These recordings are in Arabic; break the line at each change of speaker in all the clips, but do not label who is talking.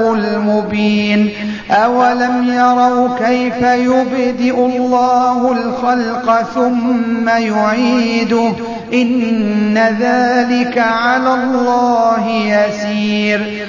المبين. أولم يروا كيف يبدئ الله الخلق ثم يعيده؟ إن ذلك على الله يسير.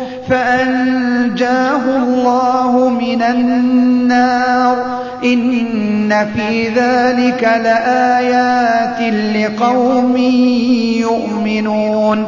فأنجاه الله من النار. إن في ذلك لآيات لقوم يؤمنون.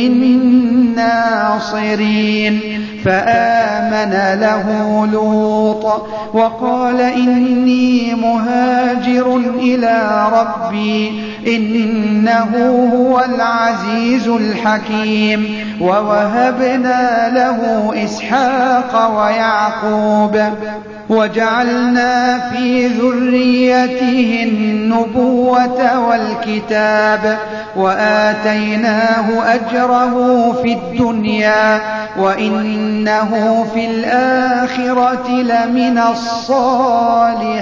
ناصرين فآمن له لوط وقال إني مهاجر إلى ربي إنه هو العزيز الحكيم. ووهبنا له إسحاق ويعقوب. وجعلنا في ذريته النبوة والكتاب وآتيناه أجره في الدنيا وإنه في الآخرة لمن الصالحين.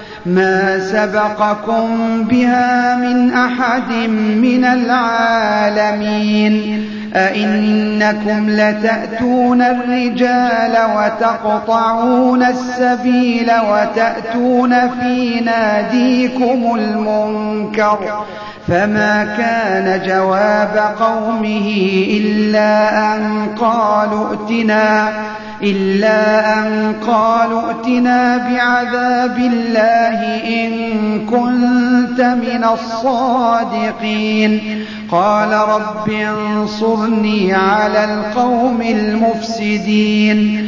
ما سبقكم بها من أحد من العالمين. أئنكم لتأتون الرجال وتقطعون السبيل وتأتون في ناديكم المنكر. فما كان جواب قومه إلا أن قالوا ائتنا إلا أن قالوا ائتنا بعذاب الله إن كنت من الصادقين قال رب انصرني على القوم المفسدين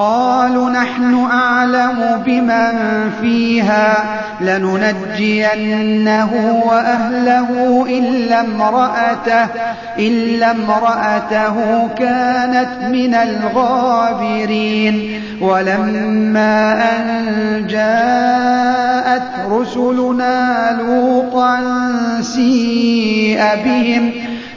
قالوا نحن أعلم بمن فيها لننجينه وأهله إلا امرأته, إلا امرأته كانت من الغابرين. ولما أن جاءت رسلنا لوطا سيء بهم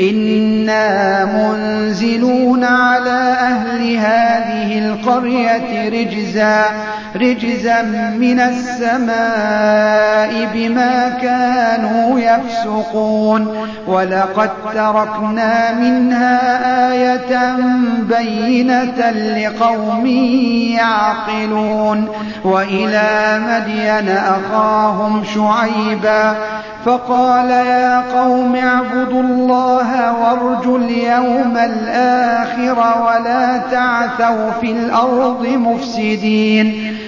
إِنَّا مُنزِلُونَ عَلَىٰ أَهْلِ هَٰذِهِ الْقَرْيَةِ رِجْزًا رِجْزًا مِّنَ السَّمَاءِ بِمَا كَانُوا يَفْسُقُونَ. وَلَقَد تَّرَكْنَا مِنْهَا آيَةً بَيِّنَةً لِّقَوْمٍ يَعْقِلُونَ. وَإِلَىٰ مَدْيَنَ أَخَاهُمْ شُعَيْبًا فَقَالَ يَا قَوْمِ اعْبُدُوا اللَّهَ وَارْجُوا الْيَوْمَ الْآخِرَ وَلَا تَعْثَوْا فِي الْأَرْضِ مُفْسِدِينَ.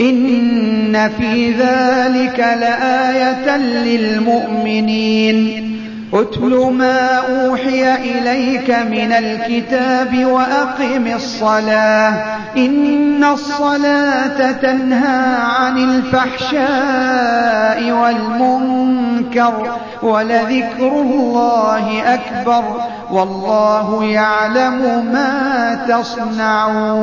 إن في ذلك لآية للمؤمنين اتل ما أوحي إليك من الكتاب وأقم الصلاة إن الصلاة تنهى عن الفحشاء والمنكر ولذكر الله أكبر والله يعلم ما تصنعون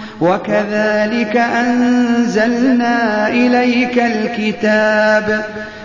وكذلك أنزلنا إليك الكتاب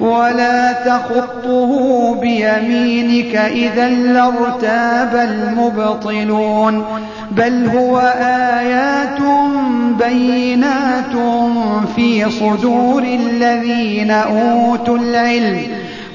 ولا تخطه بيمينك إذا لارتاب المبطلون بل هو آيات بينات في صدور الذين أوتوا العلم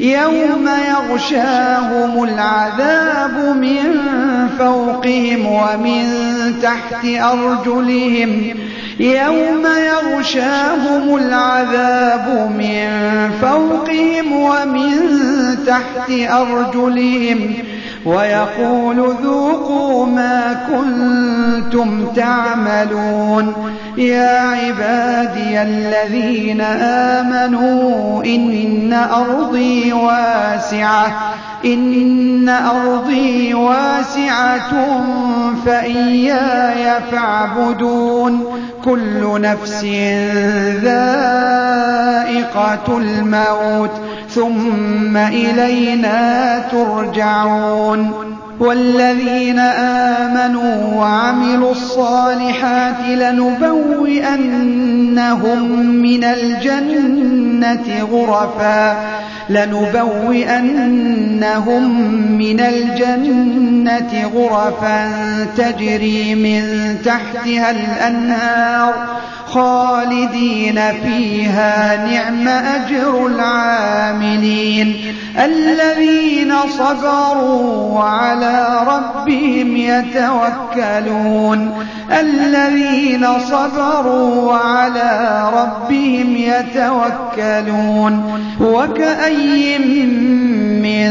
يوم يغشاهم العذاب من فوقهم ومن تحت أرجلهم. يوم يغشاهم العذاب من فوقهم ومن تحت أرجلهم. ويقول ذوقوا ما كنتم تعملون. يا عبادي الذين آمنوا إن أرضي واسعة. إن أرضي واسعة فإياي فاعبدون. كل نفس ذائقة الموت ثم إلينا ترجعون. والذين آمنوا وعملوا الصالحات لنبوئنهم من الجنة غرفا. لنبوئنهم من الجنة غرفا تجري من تحتها الأنهار خالدين فيها نعم أجر العاملين الذين صبروا وعلى ربهم يتوكلون الذين صبروا وعلى ربهم يتوكلون وكأي من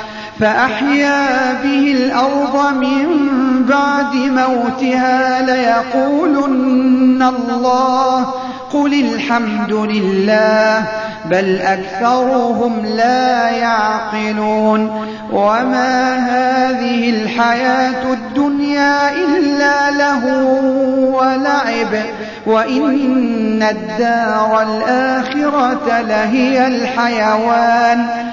فأحيا به الأرض من بعد موتها ليقولن الله قل الحمد لله بل أكثرهم لا يعقلون وما هذه الحياة الدنيا إلا له ولعب وإن الدار الآخرة لهي الحيوان